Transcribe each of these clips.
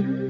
you.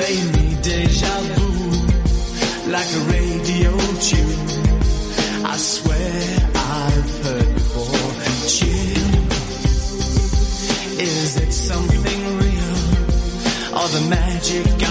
play me deja vu like a radio tune. I swear I've heard before. Chill. Is it something real or the magic?